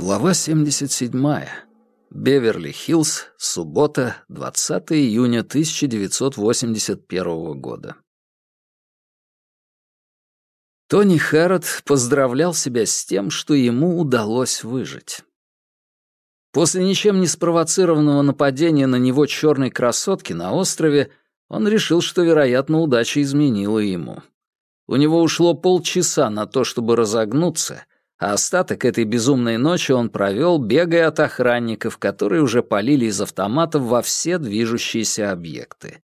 Глава 77. Беверли-Хиллз, суббота, 20 июня 1981 года. Тони Хэррот поздравлял себя с тем, что ему удалось выжить. После ничем не спровоцированного нападения на него черной красотки на острове он решил, что, вероятно, удача изменила ему. У него ушло полчаса на то, чтобы разогнуться, а остаток этой безумной ночи он провел, бегая от охранников, которые уже полили из автоматов во все движущиеся объекты.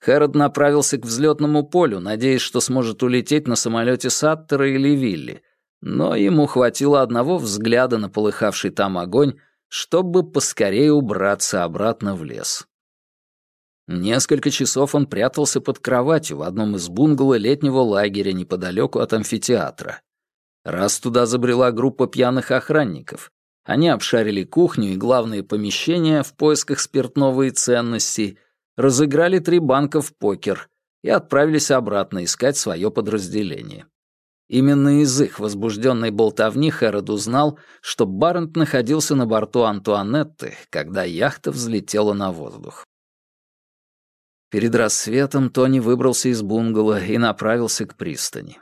Хэрод направился к взлетному полю, надеясь, что сможет улететь на самолете Саттера или Вилли, но ему хватило одного взгляда на полыхавший там огонь, чтобы поскорее убраться обратно в лес. Несколько часов он прятался под кроватью в одном из бунгало летнего лагеря неподалеку от амфитеатра. Раз туда забрела группа пьяных охранников, они обшарили кухню и главные помещения в поисках спиртного и ценностей, разыграли три банка в покер и отправились обратно искать свое подразделение. Именно из их возбужденной болтовни Хэрод узнал, что Барент находился на борту Антуанетты, когда яхта взлетела на воздух. Перед рассветом Тони выбрался из бунгало и направился к пристани.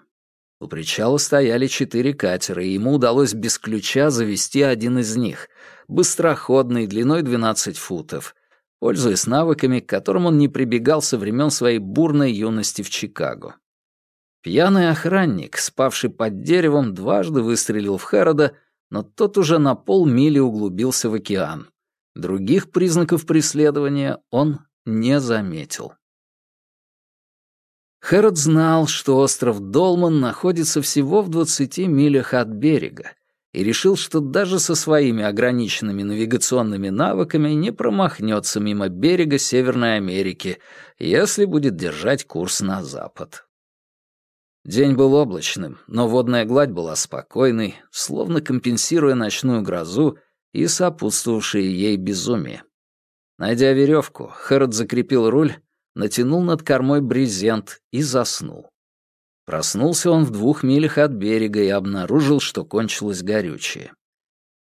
У причала стояли четыре катера, и ему удалось без ключа завести один из них, быстроходный, длиной 12 футов, пользуясь навыками, к которым он не прибегал со времен своей бурной юности в Чикаго. Пьяный охранник, спавший под деревом, дважды выстрелил в Хэрода, но тот уже на полмили углубился в океан. Других признаков преследования он не заметил. Хэрот знал, что остров Долман находится всего в 20 милях от берега, и решил, что даже со своими ограниченными навигационными навыками не промахнется мимо берега Северной Америки, если будет держать курс на запад. День был облачным, но водная гладь была спокойной, словно компенсируя ночную грозу и сопутствовавшее ей безумие. Найдя веревку, Хэрот закрепил руль натянул над кормой брезент и заснул. Проснулся он в двух милях от берега и обнаружил, что кончилось горючее.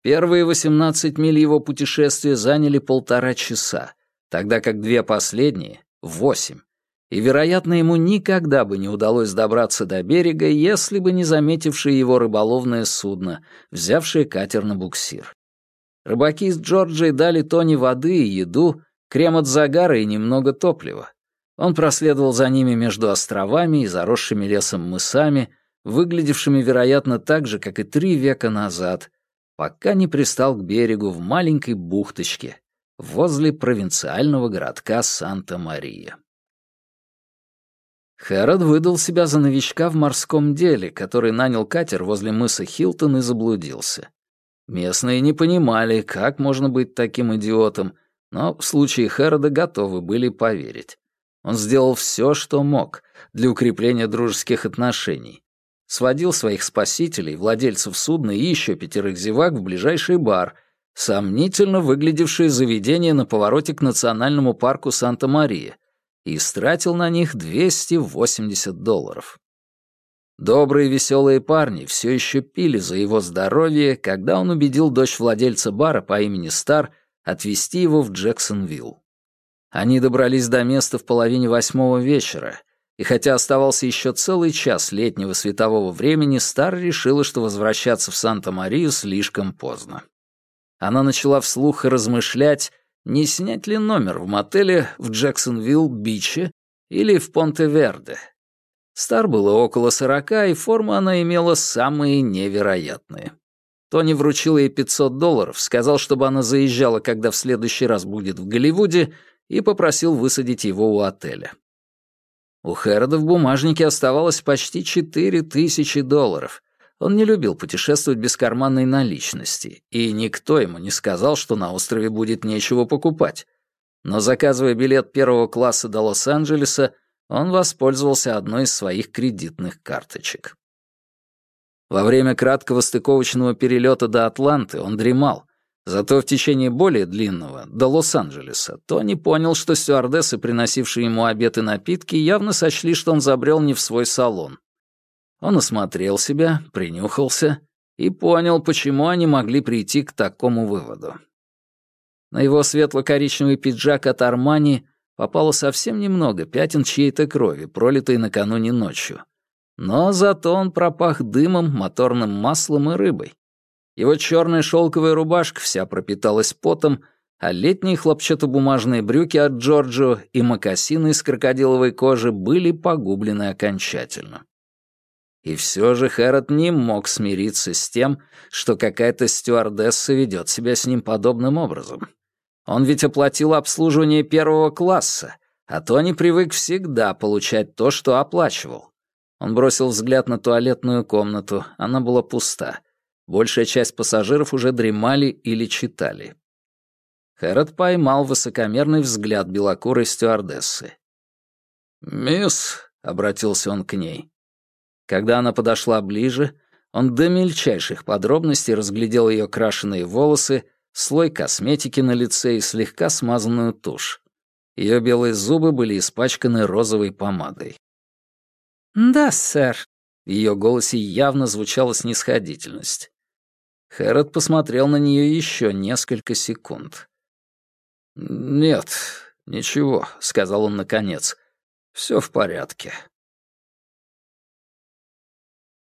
Первые 18 миль его путешествия заняли полтора часа, тогда как две последние — восемь. И, вероятно, ему никогда бы не удалось добраться до берега, если бы не заметившее его рыболовное судно, взявшее катер на буксир. Рыбаки из Джорджии дали Тони воды и еду, крем от загара и немного топлива. Он проследовал за ними между островами и заросшими лесом мысами, выглядевшими, вероятно, так же, как и три века назад, пока не пристал к берегу в маленькой бухточке возле провинциального городка Санта-Мария. Хэрод выдал себя за новичка в морском деле, который нанял катер возле мыса Хилтон и заблудился. Местные не понимали, как можно быть таким идиотом, но в случае Хэрода готовы были поверить. Он сделал все, что мог для укрепления дружеских отношений. Сводил своих спасителей, владельцев судна и еще пятерых зевак в ближайший бар, сомнительно выглядевшее заведение на повороте к национальному парку Санта-Мария, и истратил на них 280 долларов. Добрые веселые парни все еще пили за его здоровье, когда он убедил дочь владельца бара по имени Стар отвезти его в Джексонвилл. Они добрались до места в половине восьмого вечера, и хотя оставался еще целый час летнего светового времени, Стар решила, что возвращаться в Санта-Марию слишком поздно. Она начала вслух размышлять, не снять ли номер в мотеле в Джексонвилл-Биче или в Понте-Верде. Стар было около сорока, и форму она имела самые невероятные. Тони вручил ей 500 долларов, сказал, чтобы она заезжала, когда в следующий раз будет в Голливуде, и попросил высадить его у отеля. У Хэрода в бумажнике оставалось почти 4000 долларов. Он не любил путешествовать без карманной наличности, и никто ему не сказал, что на острове будет нечего покупать. Но заказывая билет первого класса до Лос-Анджелеса, он воспользовался одной из своих кредитных карточек. Во время краткого стыковочного перелета до Атланты он дремал, зато в течение более длинного, до Лос-Анджелеса, Тони понял, что стюардессы, приносившие ему обед и напитки, явно сочли, что он забрел не в свой салон. Он осмотрел себя, принюхался и понял, почему они могли прийти к такому выводу. На его светло-коричневый пиджак от Армани попало совсем немного пятен чьей-то крови, пролитой накануне ночью. Но зато он пропах дымом, моторным маслом и рыбой. Его черная шелковая рубашка вся пропиталась потом, а летние хлопчатобумажные брюки от Джорджо и мокасины из крокодиловой кожи были погублены окончательно. И все же Хэрот не мог смириться с тем, что какая-то стюардесса ведет себя с ним подобным образом. Он ведь оплатил обслуживание первого класса, а то не привык всегда получать то, что оплачивал. Он бросил взгляд на туалетную комнату, она была пуста. Большая часть пассажиров уже дремали или читали. Хэрот поймал высокомерный взгляд белокурой стюардессы. «Мисс», — обратился он к ней. Когда она подошла ближе, он до мельчайших подробностей разглядел ее крашеные волосы, слой косметики на лице и слегка смазанную тушь. Ее белые зубы были испачканы розовой помадой. «Да, сэр». В ее голосе явно звучала снисходительность. Хэрот посмотрел на нее еще несколько секунд. «Нет, ничего», — сказал он наконец. «Все в порядке».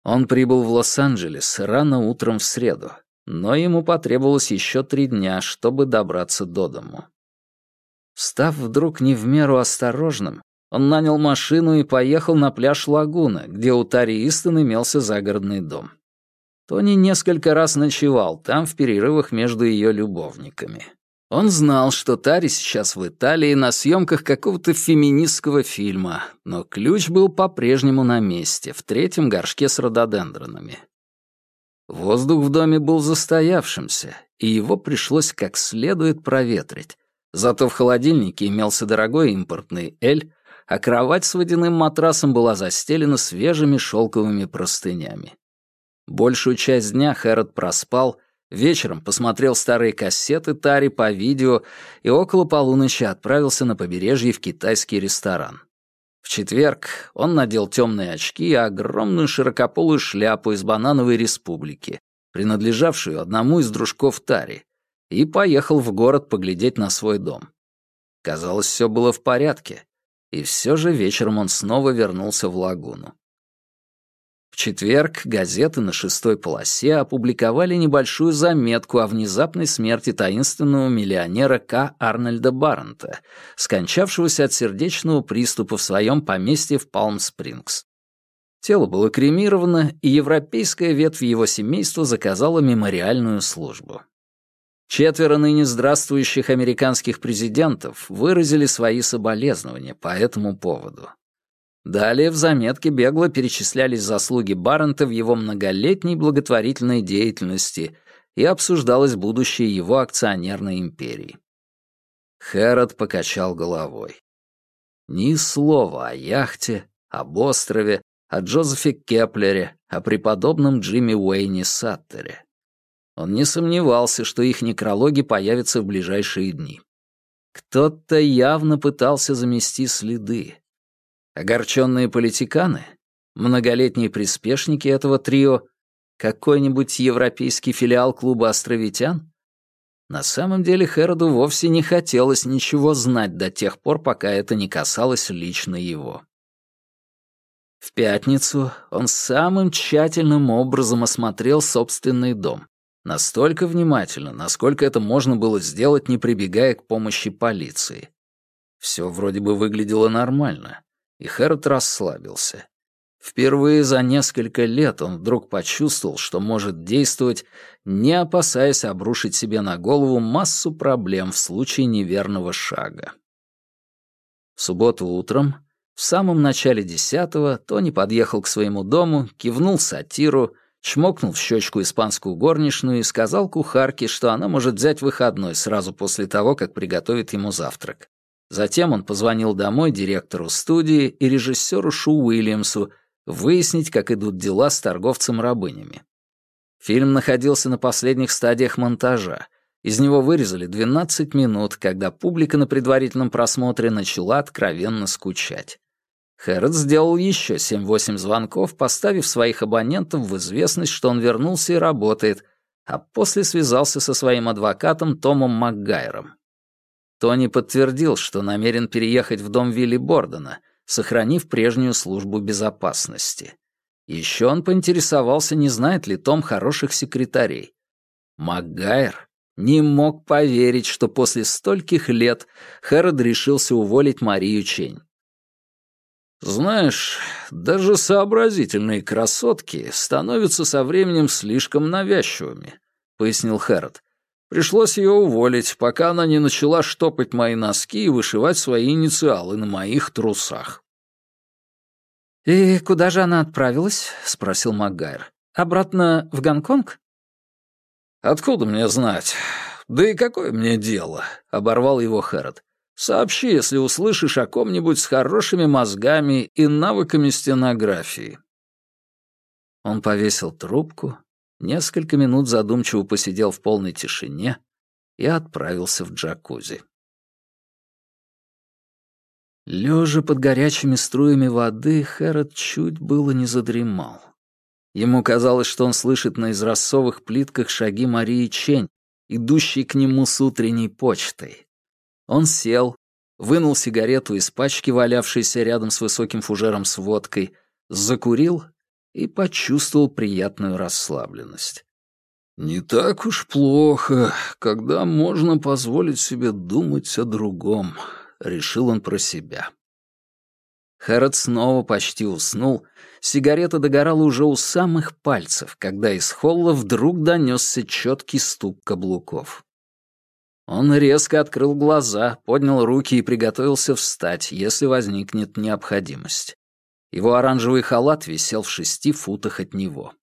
Он прибыл в Лос-Анджелес рано утром в среду, но ему потребовалось еще три дня, чтобы добраться до дому. Став вдруг не в меру осторожным, он нанял машину и поехал на пляж Лагуна, где у Тари Истон имелся загородный дом. Тони несколько раз ночевал там в перерывах между ее любовниками. Он знал, что Тари сейчас в Италии на съемках какого-то феминистского фильма, но ключ был по-прежнему на месте, в третьем горшке с рододендронами. Воздух в доме был застоявшимся, и его пришлось как следует проветрить. Зато в холодильнике имелся дорогой импортный «Эль», а кровать с водяным матрасом была застелена свежими шелковыми простынями. Большую часть дня Хэрот проспал, вечером посмотрел старые кассеты Тари по видео и около полуночи отправился на побережье в китайский ресторан. В четверг он надел темные очки и огромную широкополую шляпу из банановой республики, принадлежавшую одному из дружков Тари, и поехал в город поглядеть на свой дом. Казалось, все было в порядке, и все же вечером он снова вернулся в лагуну. В четверг газеты на шестой полосе опубликовали небольшую заметку о внезапной смерти таинственного миллионера К. Арнольда Баррента, скончавшегося от сердечного приступа в своем поместье в Палм-Спрингс. Тело было кремировано, и европейская ветвь его семейства заказала мемориальную службу. Четверо ныне здравствующих американских президентов выразили свои соболезнования по этому поводу. Далее в заметке бегло перечислялись заслуги Баррента в его многолетней благотворительной деятельности и обсуждалось будущее его акционерной империи. Хэрот покачал головой. Ни слова о яхте, об острове, о Джозефе Кеплере, о преподобном Джимми Уэйне Саттере. Он не сомневался, что их некрологи появятся в ближайшие дни. Кто-то явно пытался замести следы. Огорченные политиканы, многолетние приспешники этого трио, какой-нибудь европейский филиал клуба островитян? На самом деле Хэроду вовсе не хотелось ничего знать до тех пор, пока это не касалось лично его. В пятницу он самым тщательным образом осмотрел собственный дом. Настолько внимательно, насколько это можно было сделать, не прибегая к помощи полиции. Все вроде бы выглядело нормально, и Хэрот расслабился. Впервые за несколько лет он вдруг почувствовал, что может действовать, не опасаясь обрушить себе на голову массу проблем в случае неверного шага. В субботу утром, в самом начале десятого, Тони подъехал к своему дому, кивнул сатиру — чмокнул в щечку испанскую горничную и сказал кухарке, что она может взять выходной сразу после того, как приготовит ему завтрак. Затем он позвонил домой директору студии и режиссеру Шу Уильямсу выяснить, как идут дела с торговцем рабынями. Фильм находился на последних стадиях монтажа. Из него вырезали 12 минут, когда публика на предварительном просмотре начала откровенно скучать. Хэррот сделал еще семь-восемь звонков, поставив своих абонентов в известность, что он вернулся и работает, а после связался со своим адвокатом Томом Макгайром. Тони подтвердил, что намерен переехать в дом Вилли Бордена, сохранив прежнюю службу безопасности. Еще он поинтересовался, не знает ли Том хороших секретарей. Макгайр не мог поверить, что после стольких лет Хэрод решился уволить Марию Чень. «Знаешь, даже сообразительные красотки становятся со временем слишком навязчивыми», — пояснил Хэрот. «Пришлось ее уволить, пока она не начала штопать мои носки и вышивать свои инициалы на моих трусах». «И куда же она отправилась?» — спросил Макгайр. «Обратно в Гонконг?» «Откуда мне знать? Да и какое мне дело?» — оборвал его Хэрот. Сообщи, если услышишь о ком-нибудь с хорошими мозгами и навыками стенографии». Он повесил трубку, несколько минут задумчиво посидел в полной тишине и отправился в джакузи. Лежа под горячими струями воды, Хэрот чуть было не задремал. Ему казалось, что он слышит на израсцовых плитках шаги Марии Чень, идущей к нему с утренней почтой. Он сел, вынул сигарету из пачки, валявшейся рядом с высоким фужером с водкой, закурил и почувствовал приятную расслабленность. «Не так уж плохо, когда можно позволить себе думать о другом», — решил он про себя. Хэрот снова почти уснул. Сигарета догорала уже у самых пальцев, когда из холла вдруг донесся четкий стук каблуков. Он резко открыл глаза, поднял руки и приготовился встать, если возникнет необходимость. Его оранжевый халат висел в шести футах от него.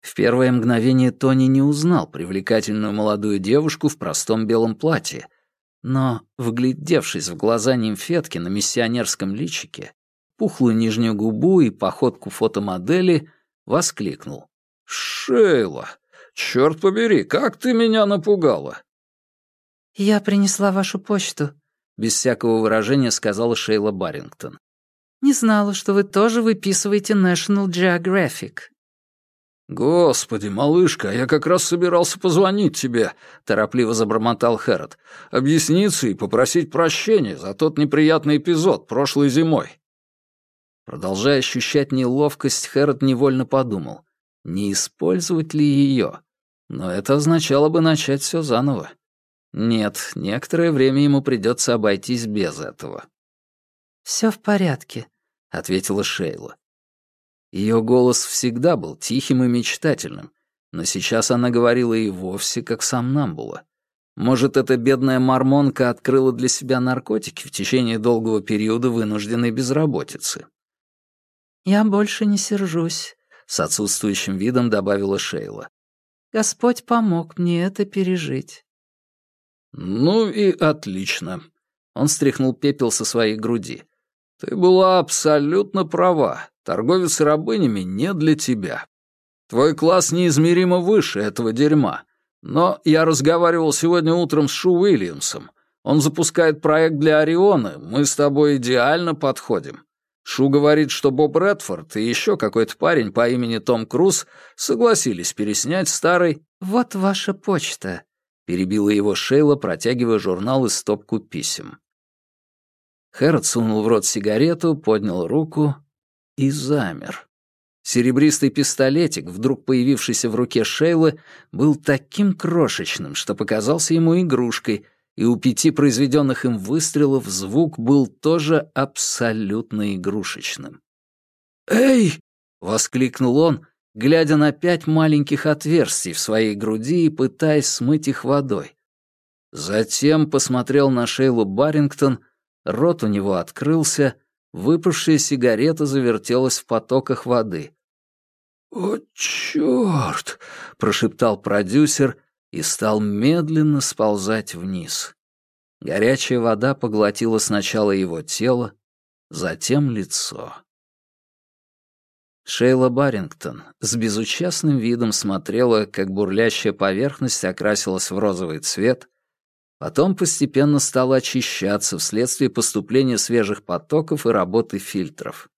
В первое мгновение Тони не узнал привлекательную молодую девушку в простом белом платье, но, вглядевшись в глаза нимфетки на миссионерском личике, пухлую нижнюю губу и походку фотомодели, воскликнул. «Шейла, черт побери, как ты меня напугала! «Я принесла вашу почту», — без всякого выражения сказала Шейла Баррингтон. «Не знала, что вы тоже выписываете National Geographic». «Господи, малышка, я как раз собирался позвонить тебе», — торопливо забормотал Хэрот. «Объясниться и попросить прощения за тот неприятный эпизод прошлой зимой». Продолжая ощущать неловкость, Хэрот невольно подумал, не использовать ли ее. Но это означало бы начать все заново. Нет, некоторое время ему придется обойтись без этого. Все в порядке», — ответила Шейла. Ее голос всегда был тихим и мечтательным, но сейчас она говорила и вовсе как сам Намбула. Может, эта бедная мормонка открыла для себя наркотики в течение долгого периода вынужденной безработицы. «Я больше не сержусь», — с отсутствующим видом добавила Шейла. «Господь помог мне это пережить». «Ну и отлично». Он стряхнул пепел со своей груди. «Ты была абсолютно права. Торговец рабынями не для тебя. Твой класс неизмеримо выше этого дерьма. Но я разговаривал сегодня утром с Шу Уильямсом. Он запускает проект для Ориона. Мы с тобой идеально подходим. Шу говорит, что Боб Редфорд и еще какой-то парень по имени Том Круз согласились переснять старый... «Вот ваша почта», перебила его Шейла, протягивая журнал и стопку писем. Хэрот сунул в рот сигарету, поднял руку и замер. Серебристый пистолетик, вдруг появившийся в руке Шейлы, был таким крошечным, что показался ему игрушкой, и у пяти произведенных им выстрелов звук был тоже абсолютно игрушечным. «Эй!» — воскликнул он, глядя на пять маленьких отверстий в своей груди и пытаясь смыть их водой. Затем посмотрел на Шейлу Баррингтон, рот у него открылся, выпавшая сигарета завертелась в потоках воды. «О, чёрт!» — прошептал продюсер и стал медленно сползать вниз. Горячая вода поглотила сначала его тело, затем лицо. Шейла Барингтон с безучастным видом смотрела, как бурлящая поверхность окрасилась в розовый цвет, Потом постепенно стало очищаться вследствие поступления свежих потоков и работы фильтров.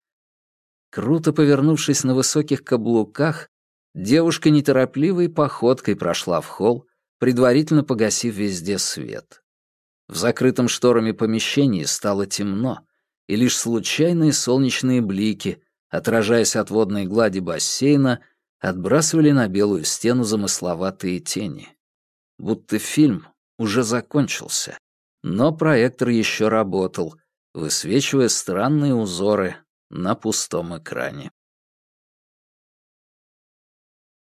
Круто повернувшись на высоких каблуках, девушка неторопливой походкой прошла в холл, предварительно погасив везде свет. В закрытом шторами помещении стало темно, и лишь случайные солнечные блики, отражаясь от водной глади бассейна, отбрасывали на белую стену замысловатые тени. Будто фильм уже закончился, но проектор еще работал, высвечивая странные узоры на пустом экране.